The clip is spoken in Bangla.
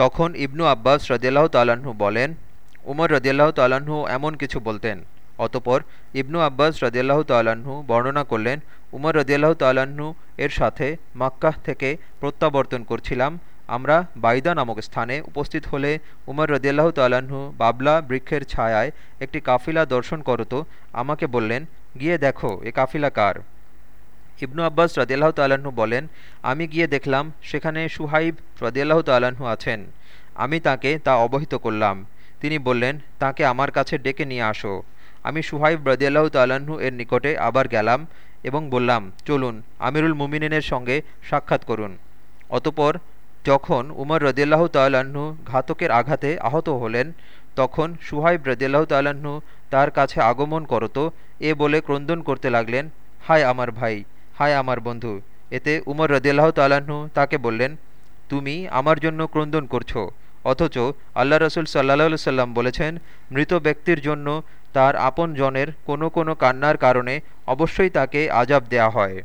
তখন ইবনু আব্বাস রদিয়াল্লাহ তাল্লাহ্ন বলেন, উমর রদিয়াল্লাহ তাল্লাহ্ন এমন কিছু বলতেন। অতপর ইবনু আব্বাস রদিয়াল্লাহ তাল্লাহ্ন বর্ণনা করলেন, উমর রদিয়াল্লাহ তাল্লাহ্ন এর সাথে মাক্কাহ থেকে প্রত্যাবর্তন করছিলাম। আমরা বাইদা নামক স্থানে উপস্থিত হলে উমর রদিয়াল্লাহ তাল্লাহ্ন বাবলা বৃক্ষের ছায়ায় একটি কাফিলা দর্শন করত। আমাকে বললেন, গিয়ে দেখো, এ কাফিলা কার? ইবনু আব্বাস রদিয়াল্লাহ তাল্লাহ্ন বলেন, আমি গিয়ে দেখলাম সেখানে সুহাইব রদিয়াল্লাহ তাল্লাহ্ন আছেন। আমি তাকে তা অবহিত করলাম। তিনি বললেন, তাকে আমার কাছে ডেকে নিয়ে আসো। আমি সুহাইব রদিয়াল্লাহ তাল্লাহ্ন এর নিকটে আবার গেলাম এবং বললাম, চলুন, আমিরুল মুমিনের সঙ্গে সাক্ষাৎ করুন। অতপর যখন উমর রদিয়াল্লাহ তাল্লাহ্ন ঘাতকের আঘাতে আহত হলেন, তখন সুহাইব রদিয়াল্লাহ তাল্লাহ্ন তার কাছে আগমন করত। এ বলে ক্রন্দন করতে লাগলেন, হায় আমার ভাই হায় আমার বন্ধু। এতে উমর রদিয়াল্লাহ তাল্লাহ্ন তাকে বললেন, তুমি আমার জন্য ক্রন্দন করছ, অথচ আল্লাহ রসুল সাল্লাহ সাল্লাম বলেছেন, মৃত ব্যক্তির জন্য তার আপন জনের কোনো কোনো কান্নার কারণে অবশ্যই তাকে আজাব দেয়া হয়।